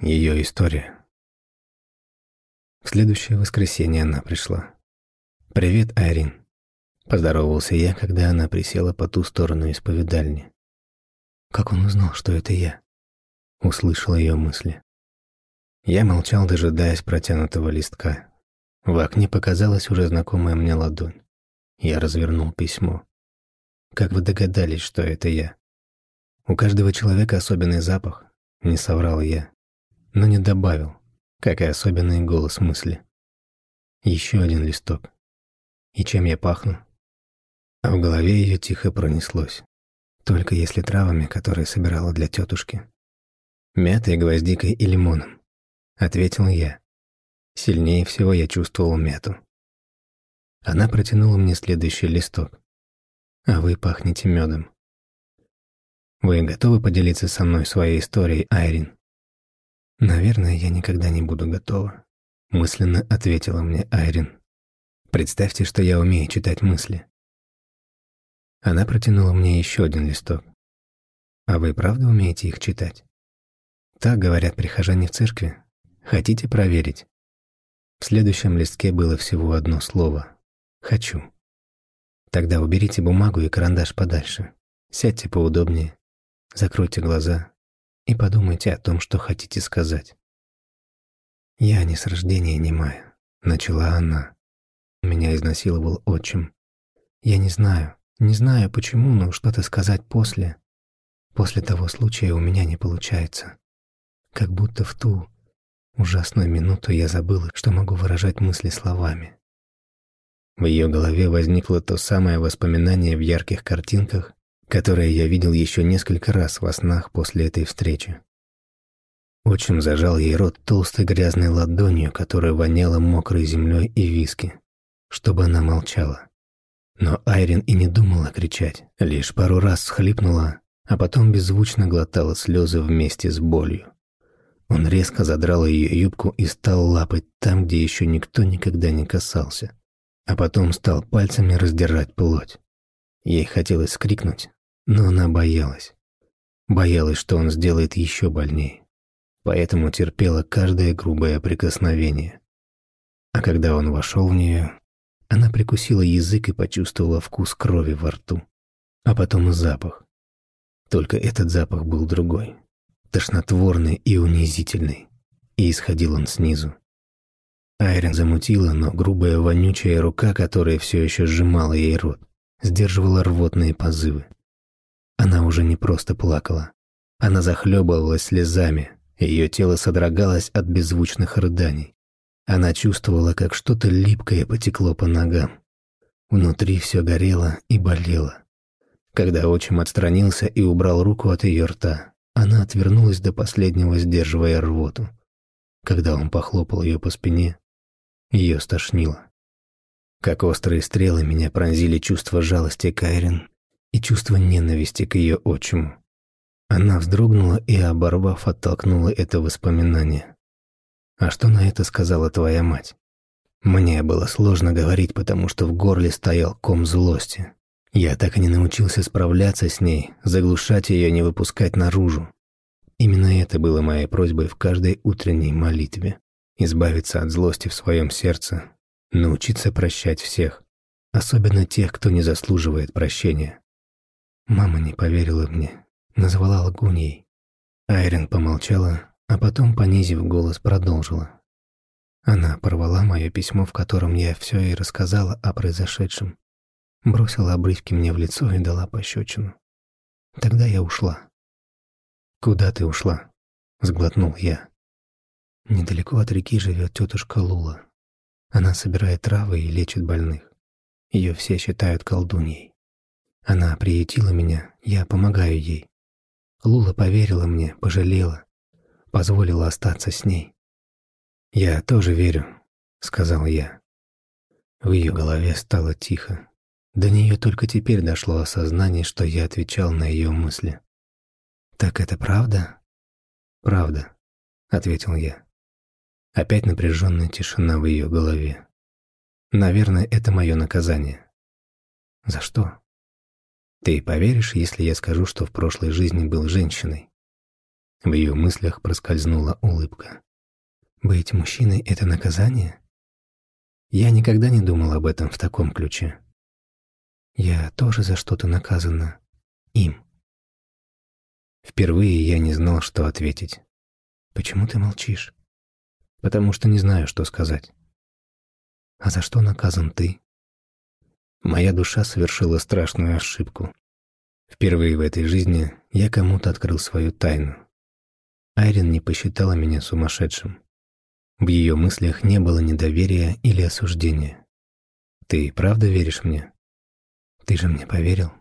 Ее история. В следующее воскресенье она пришла. «Привет, Айрин», — поздоровался я, когда она присела по ту сторону исповедальни. «Как он узнал, что это я?» — услышал ее мысли. Я молчал, дожидаясь протянутого листка. В окне показалась уже знакомая мне ладонь. Я развернул письмо. «Как вы догадались, что это я?» «У каждого человека особенный запах», — не соврал я но не добавил, как и особенный голос мысли. Еще один листок. И чем я пахну? А в голове ее тихо пронеслось. Только если травами, которые собирала для тетушки. Мятой, гвоздикой и лимоном. Ответил я. Сильнее всего я чувствовал мяту. Она протянула мне следующий листок. А вы пахнете медом. Вы готовы поделиться со мной своей историей, Айрин? «Наверное, я никогда не буду готова», — мысленно ответила мне Айрин. «Представьте, что я умею читать мысли». Она протянула мне еще один листок. «А вы правда умеете их читать?» Так говорят прихожане в церкви. Хотите проверить? В следующем листке было всего одно слово «хочу». Тогда уберите бумагу и карандаш подальше. Сядьте поудобнее, закройте глаза и подумайте о том, что хотите сказать. «Я не с рождения немая», — начала она. Меня изнасиловал отчим. Я не знаю, не знаю почему, но что-то сказать после. После того случая у меня не получается. Как будто в ту ужасную минуту я забыла, что могу выражать мысли словами. В ее голове возникло то самое воспоминание в ярких картинках, которое я видел еще несколько раз во снах после этой встречи. Отчим зажал ей рот толстой грязной ладонью, которая воняла мокрой землей и виски, чтобы она молчала. Но Айрин и не думала кричать, лишь пару раз схлипнула, а потом беззвучно глотала слезы вместе с болью. Он резко задрал ее юбку и стал лапать там, где еще никто никогда не касался, а потом стал пальцами раздирать плоть. Ей хотелось скрикнуть, но она боялась. Боялась, что он сделает еще больнее. Поэтому терпела каждое грубое прикосновение. А когда он вошел в нее, она прикусила язык и почувствовала вкус крови во рту. А потом запах. Только этот запах был другой. Тошнотворный и унизительный. И исходил он снизу. Айрин замутила, но грубая вонючая рука, которая все еще сжимала ей рот, сдерживала рвотные позывы. Она уже не просто плакала. Она захлебывалась слезами, ее тело содрогалось от беззвучных рыданий. Она чувствовала, как что-то липкое потекло по ногам. Внутри все горело и болело. Когда отчим отстранился и убрал руку от ее рта, она отвернулась до последнего, сдерживая рвоту. Когда он похлопал ее по спине, ее стошнило. Как острые стрелы меня пронзили чувство жалости Кайрин и чувство ненависти к ее отчиму. Она вздрогнула и, оборвав, оттолкнула это воспоминание. «А что на это сказала твоя мать?» Мне было сложно говорить, потому что в горле стоял ком злости. Я так и не научился справляться с ней, заглушать ее, не выпускать наружу. Именно это было моей просьбой в каждой утренней молитве. Избавиться от злости в своем сердце, научиться прощать всех, особенно тех, кто не заслуживает прощения. Мама не поверила мне, назвала лгуньей. Айрин помолчала, а потом, понизив голос, продолжила. Она порвала мое письмо, в котором я все и рассказала о произошедшем. Бросила обрывки мне в лицо и дала пощечину. Тогда я ушла. «Куда ты ушла?» — сглотнул я. Недалеко от реки живет тетушка Лула. Она собирает травы и лечит больных. Ее все считают колдуньей. Она приютила меня, я помогаю ей. Лула поверила мне, пожалела, позволила остаться с ней. «Я тоже верю», — сказал я. В ее голове стало тихо. До нее только теперь дошло осознание, что я отвечал на ее мысли. «Так это правда?» «Правда», — ответил я. Опять напряженная тишина в ее голове. «Наверное, это мое наказание». «За что?» Ты поверишь, если я скажу, что в прошлой жизни был женщиной? В ее мыслях проскользнула улыбка. «Быть мужчиной — это наказание?» Я никогда не думал об этом в таком ключе. Я тоже за что-то наказана им. Впервые я не знал, что ответить. «Почему ты молчишь?» «Потому что не знаю, что сказать». «А за что наказан ты?» Моя душа совершила страшную ошибку. Впервые в этой жизни я кому-то открыл свою тайну. Айрин не посчитала меня сумасшедшим. В ее мыслях не было недоверия или осуждения. «Ты правда веришь мне?» «Ты же мне поверил?»